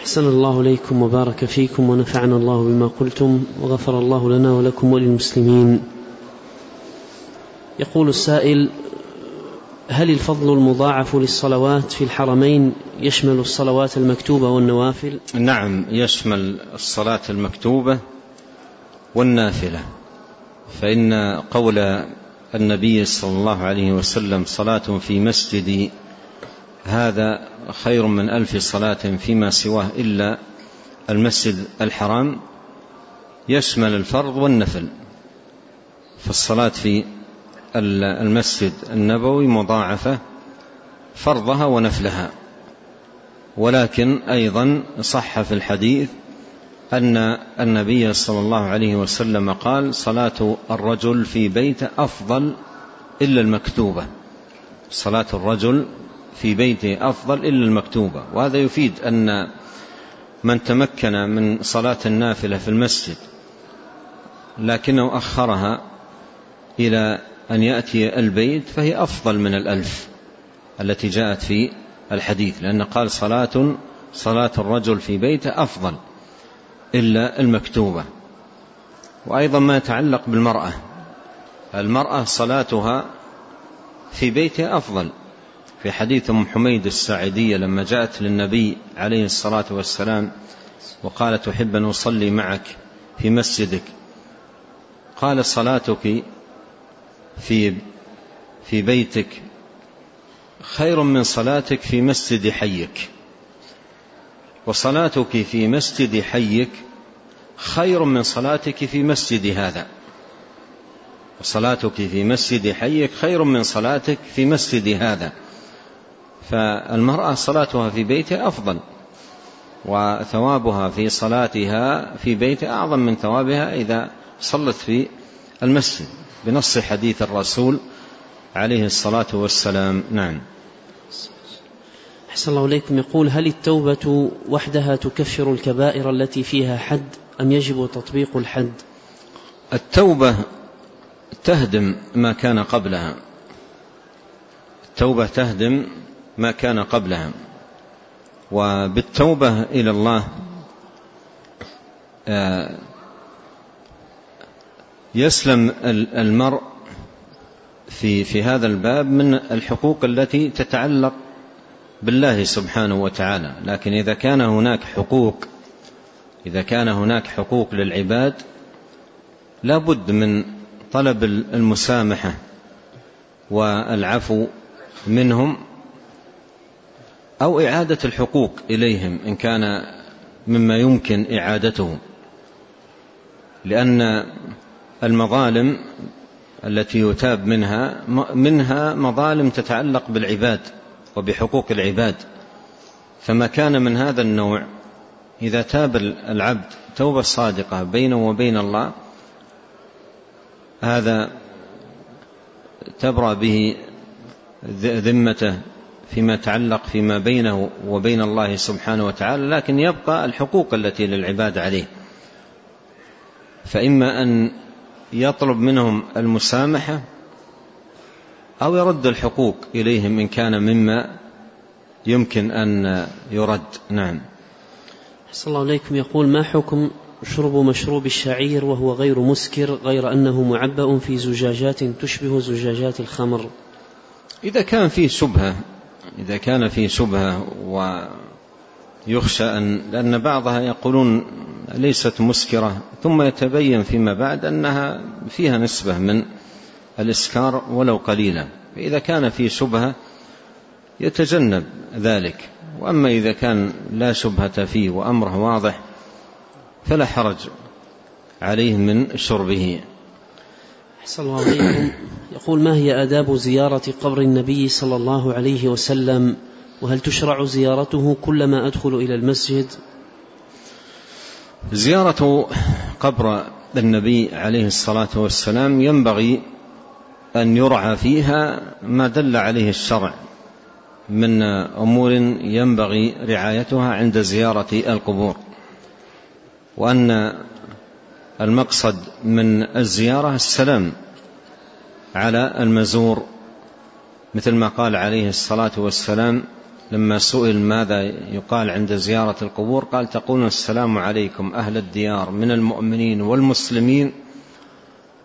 أحسن الله إليكم وبارك فيكم ونفعنا الله بما قلتم وغفر الله لنا ولكم وللمسلمين. يقول السائل هل الفضل المضاعف للصلوات في الحرمين يشمل الصلوات المكتوبة والنوافل؟ نعم يشمل الصلاة المكتوبة والنافلة. فإن قول النبي صلى الله عليه وسلم صلاة في مسجدي هذا خير من ألف صلاة فيما سواه إلا المسجد الحرام يشمل الفرض والنفل. فالصلاة في المسجد النبوي مضاعفة فرضها ونفلها. ولكن أيضا صح في الحديث أن النبي صلى الله عليه وسلم قال صلاة الرجل في بيته أفضل إلا المكتوبة. صلاة الرجل في بيته أفضل إلا المكتوبة. وهذا يفيد أن من تمكن من صلاة النافلة في المسجد لكنه أخرها إلى أن يأتي البيت فهي أفضل من الألف التي جاءت في الحديث لأن قال صلاة صلاة الرجل في بيته أفضل إلا المكتوبة. وأيضا ما يتعلق بالمرأة المرأة صلاتها في بيتها أفضل. في حديث أم حميد الساعدية لما جاءت للنبي عليه الصلاة والسلام وقالت أحب أن أصلي معك في مسجدك. قال صلاتك في في بيتك خير من صلاتك في مسجد حيك. وصلاتك في مسجد حيك خير من صلاتك في مسجد هذا. وصلاتك في مسجد حيك خير من صلاتك في مسجد هذا. فالمرأة صلاتها في بيتها أفضل وثوابها في صلاتها في بيتها أعظم من ثوابها إذا صلت في المسجد. بنص حديث الرسول عليه الصلاة والسلام. نعم. أحسن الله إليكم. يقول هل التوبة وحدها تكفر الكبائر التي فيها حد أم يجب تطبيق الحد؟ التوبة تهدم ما كان قبلها. التوبة تهدم ما كان قبلها. وبالتوبة إلى الله آه، يسلم المرء في في هذا الباب من الحقوق التي تتعلق بالله سبحانه وتعالى. لكن إذا كان هناك حقوق إذا كان هناك حقوق للعباد لا بد من طلب المسامحة والعفو منهم. أو إعادة الحقوق إليهم إن كان مما يمكن إعادته لأن المظالم التي يتاب منها منها مظالم تتعلق بالعباد وبحقوق العباد. فما كان من هذا النوع إذا تاب العبد توبة صادقة بينه وبين الله هذا تبرأ به ذمته فيما يتعلق فيما بينه وبين الله سبحانه وتعالى لكن يبقى الحقوق التي للعباد عليه. فإما أن يطلب منهم المسامحة أو يرد الحقوق إليهم إن كان مما يمكن أن يرد. نعم. صلى الله عليكم يقول ما حكم شرب مشروب الشعير وهو غير مسكر غير أنه معبأ في زجاجات تشبه زجاجات الخمر؟ إذا كان فيه شبهة إذا كان فيه شبهة ويخشى أن لأن بعضها يقولون ليست مسكرة ثم يتبين فيما بعد أنها فيها نسبة من الإسكار ولو قليلا. فإذا كان في شبهة يتجنب ذلك. وأما إذا كان لا شبهة فيه وأمره واضح فلا حرج عليه من شربه. أحسن الله عليكم يقول ما هي آداب زيارة قبر النبي صلى الله عليه وسلم؟ وهل تشرع زيارته كلما أدخل إلى المسجد؟ زيارة قبر النبي عليه الصلاة والسلام ينبغي أن يرعى فيها ما دل عليه الشرع. من أمور ينبغي رعايتها عند زيارة القبور. وأن المقصد من الزيارة السلام على المزور مثل ما قال عليه الصلاة والسلام لما سئل ماذا يقال عند زيارة القبور قال تقولون السلام عليكم أهل الديار من المؤمنين والمسلمين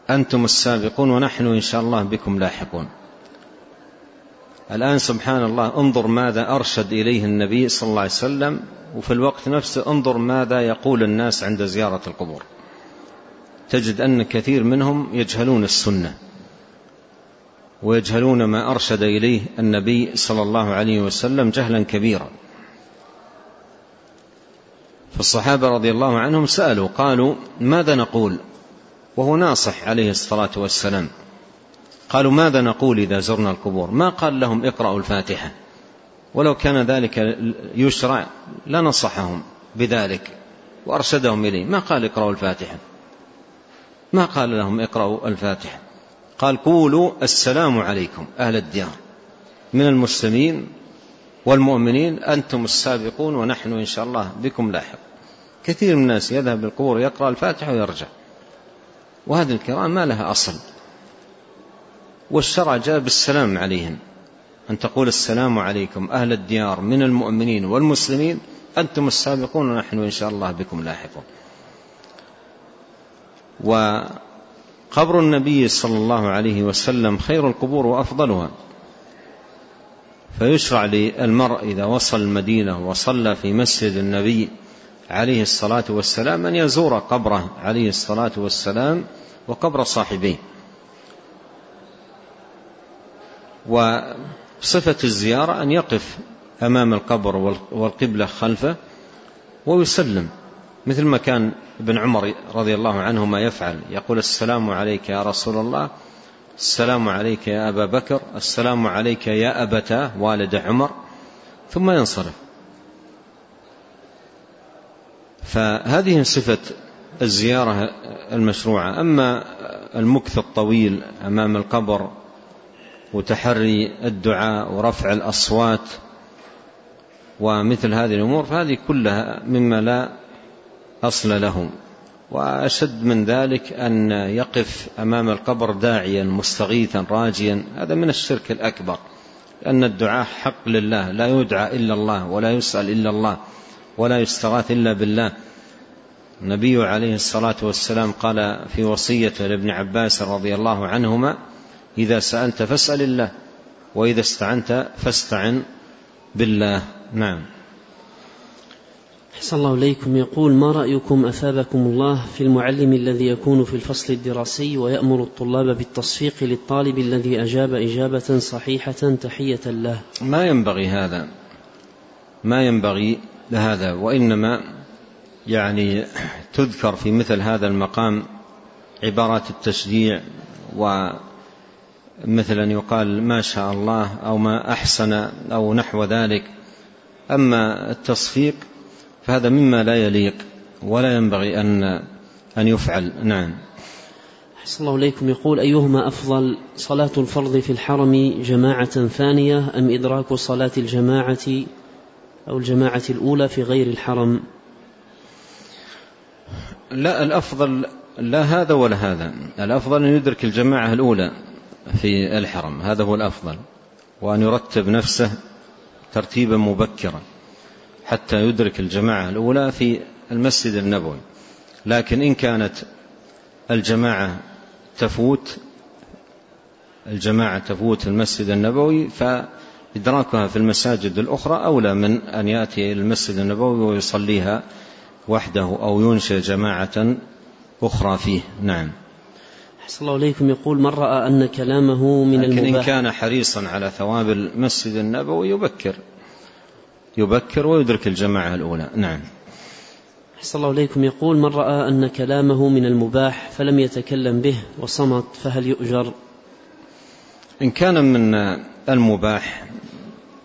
أنتم السابقون ونحن إن شاء الله بكم لاحقون. الآن سبحان الله انظر ماذا أرشد إليه النبي صلى الله عليه وسلم وفي الوقت نفسه انظر ماذا يقول الناس عند زيارة القبور. تجد أن كثير منهم يجهلون السنة ويجهلون ما أرشد إليه النبي صلى الله عليه وسلم جهلا كبيرا. فالصحابة رضي الله عنهم سألوا قالوا ماذا نقول؟ وهو ناصح عليه الصلاة والسلام. قالوا ماذا نقول إذا زرنا القبور؟ ما قال لهم اقرأوا الفاتحة. ولو كان ذلك يشرع لنصحهم بذلك وأرشدهم إليه. ما قال اقرأوا الفاتحة؟ ما قال لهم اقرأوا الفاتحة. قال قولوا السلام عليكم أهل الديار. من المسلمين والمؤمنين أنتم السابقون ونحن إن شاء الله بكم لاحق. كثير من الناس يذهب للقبور يقرأ الفاتحة ويرجع. وهذه الكرام ما لها أصل. والشرع جاء بالسلام عليهم. أن تقول السلام عليكم أهل الديار من المؤمنين والمسلمين أنتم السابقون ونحن إن شاء الله بكم لاحقون. وقبر النبي صلى الله عليه وسلم خير القبور وأفضلها. فيشرع للمرء إذا وصل المدينة وصلى في مسجد النبي عليه الصلاة والسلام أن يزور قبره عليه الصلاة والسلام وقبر صاحبيه. وصفة الزيارة أن يقف أمام القبر والقبلة خلفه ويسلم. مثل ما كان ابن عمر رضي الله عنهما يفعل. يقول السلام عليك يا رسول الله السلام عليك يا أبا بكر السلام عليك يا أبتاه والد عمر. ثم ينصرف. فهذه صفة الزيارة المشروعة. أما المكث الطويل أمام القبر وتحري الدعاء ورفع الأصوات ومثل هذه الأمور فهذه كلها مما لا أصل له وأشد من ذلك أن يقف أمام القبر داعيا مستغيثا راجيا. هذا من الشرك الأكبر لأن الدعاء حق لله. لا يدعى إلا الله ولا يسأل إلا الله ولا يستغاث إلا بالله. النبي عليه الصلاة والسلام قال في وصية لابن عباس رضي الله عنهما إذا سألت فاسأل الله وإذا استعنت فاستعن بالله. نعم. أحسن الله إليكم. يقول ما رأيكم أثابكم الله في المعلم الذي يكون في الفصل الدراسي ويأمر الطلاب بالتصفيق للطالب الذي أجاب إجابة صحيحة تحية له؟ ما ينبغي هذا. ما ينبغي هذا وإنما يعني تذكر في مثل هذا المقام عبارات التشجيع ومثلا يقال ما شاء الله أو ما أحسن أو نحو ذلك. أما التصفيق فهذا مما لا يليق ولا ينبغي أن أن يفعل. نعم. أحسن الله إليكم. يقول أيهما أفضل صلاة الفرض في الحرم جماعة ثانية أم إدراك صلاة الجماعة أو الجماعة الأولى في غير الحرم؟ لا الأفضل لا هذا ولا هذا. الأفضل أن يدرك الجماعة الأولى في الحرم. هذا هو الأفضل. وأن يرتب نفسه ترتيبا مبكرا. حتى يدرك الجماعة الأولى في المسجد النبوي. لكن إن كانت الجماعة تفوت الجماعة تفوت المسجد النبوي فإدراكها في المساجد الأخرى أولى من أن يأتي إلى المسجد النبوي ويصليها وحده أو ينشئ جماعة أخرى فيه. نعم. أحسن الله إليكم. يقول من رأى أن كلامه من لكن المباح. إن كان حريصا على ثواب المسجد النبوي يبكر. يبكر ويدرك الجماعة الأولى. نعم. أحسن الله إليكم. يقول من رأى أن كلامه من المباح فلم يتكلم به وصمت فهل يؤجر؟ إن كان من المباح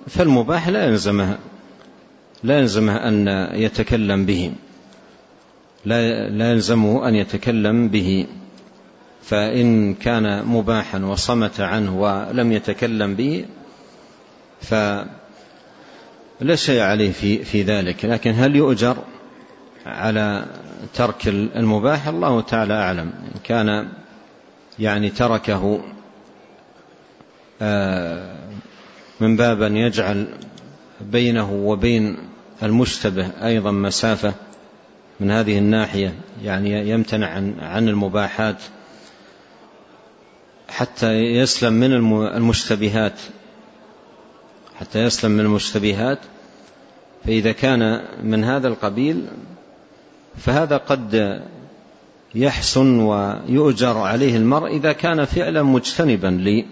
فالمباح لا يلزمه لا يلزمه أن يتكلم به. لا لا يلزمه أن يتكلم به. فإن كان مباحا وصمت عنه ولم يتكلم به فلا شيء عليه في في ذلك لكن هل يؤجر على ترك المباح؟ الله تعالى أعلم. إن كان يعني تركه من باب أن يجعل بينه وبين المشتبه أيضا مسافة من هذه الناحية يعني يمتنع عن, عن المباحات حتى يسلم من المشتبهات. حتى يسلم من المشتبهات. فإذا كان من هذا القبيل فهذا قد يحسن ويؤجر عليه المرء إذا كان فعلا مجتنبا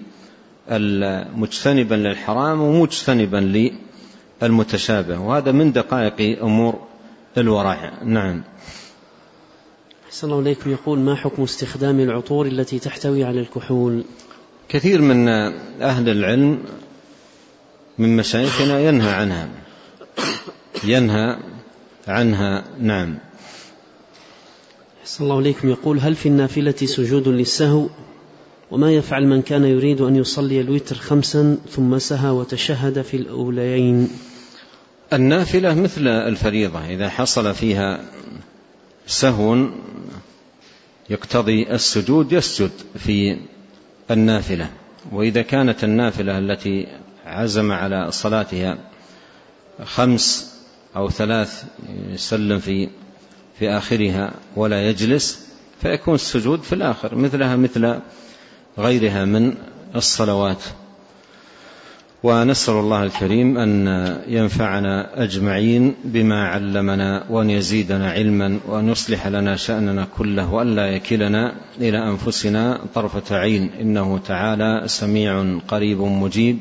مجتنبا للحرام ومجتنبا للمتشابه. وهذا من دقائق أمور الورع. نعم. أحسن الله إليكم. يقول ما حكم استخدام العطور التي تحتوي على الكحول؟ كثير من أهل العلم من مشايخنا ينهى عنها. ينهى عنها. نعم. أحسن الله إليكم. يقول هل في النافلة سجود للسهو؟ وما يفعل من كان يريد أن يصلي الوتر خمسا ثم سهى وتشهد في الأوليين؟ النافلة مثل الفريضة إذا حصل فيها سهو يقتضي السجود يسجد في النافلة. وإذا كانت النافلة التي عزم على صلاتها خمس أو ثلاث يسلم في في آخرها ولا يجلس فيكون السجود في الآخر مثلها مثل غيرها من الصلوات. ونسأل الله الكريم أن ينفعنا أجمعين بما علمنا وأن يزيدنا علما وأن يصلح لنا شأننا كله وأن لا يكلنا إلى أنفسنا طرفة عين. إنه تعالى سميع قريب مجيب.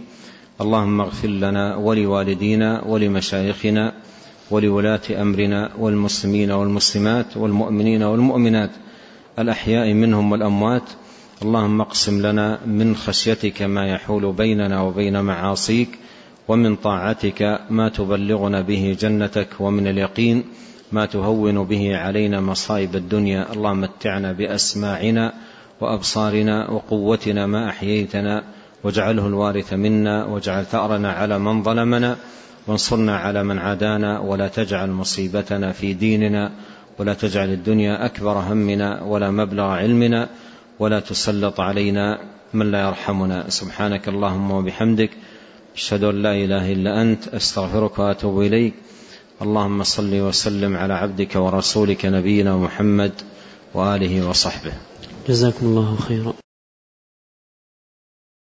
اللهم اغفر لنا ولوالدينا ولمشايخنا ولولاة أمرنا والمسلمين والمسلمات والمؤمنين والمؤمنات الأحياء منهم والأموات. اللهم اقسم لنا من خشيتك ما يحول بيننا وبين معاصيك ومن طاعتك ما تبلغنا به جنتك ومن اليقين ما تهون به علينا مصائب الدنيا. اللهم متعنا بأسماعنا وأبصارنا وقوتنا ما أحييتنا واجعله الوارث منا واجعل ثأرنا على من ظلمنا وانصرنا على من عادانا ولا تجعل مصيبتنا في ديننا ولا تجعل الدنيا أكبر همنا ولا مبلغ علمنا ولا تسلط علينا من لا يرحمنا. سبحانك اللهم وبحمدك أشهد أن لا إله إلا أنت أستغفرك وأتوب إليك. اللهم صل وسلم على عبدك ورسولك نبينا محمد وآله وصحبه. جزاكم الله خيرا.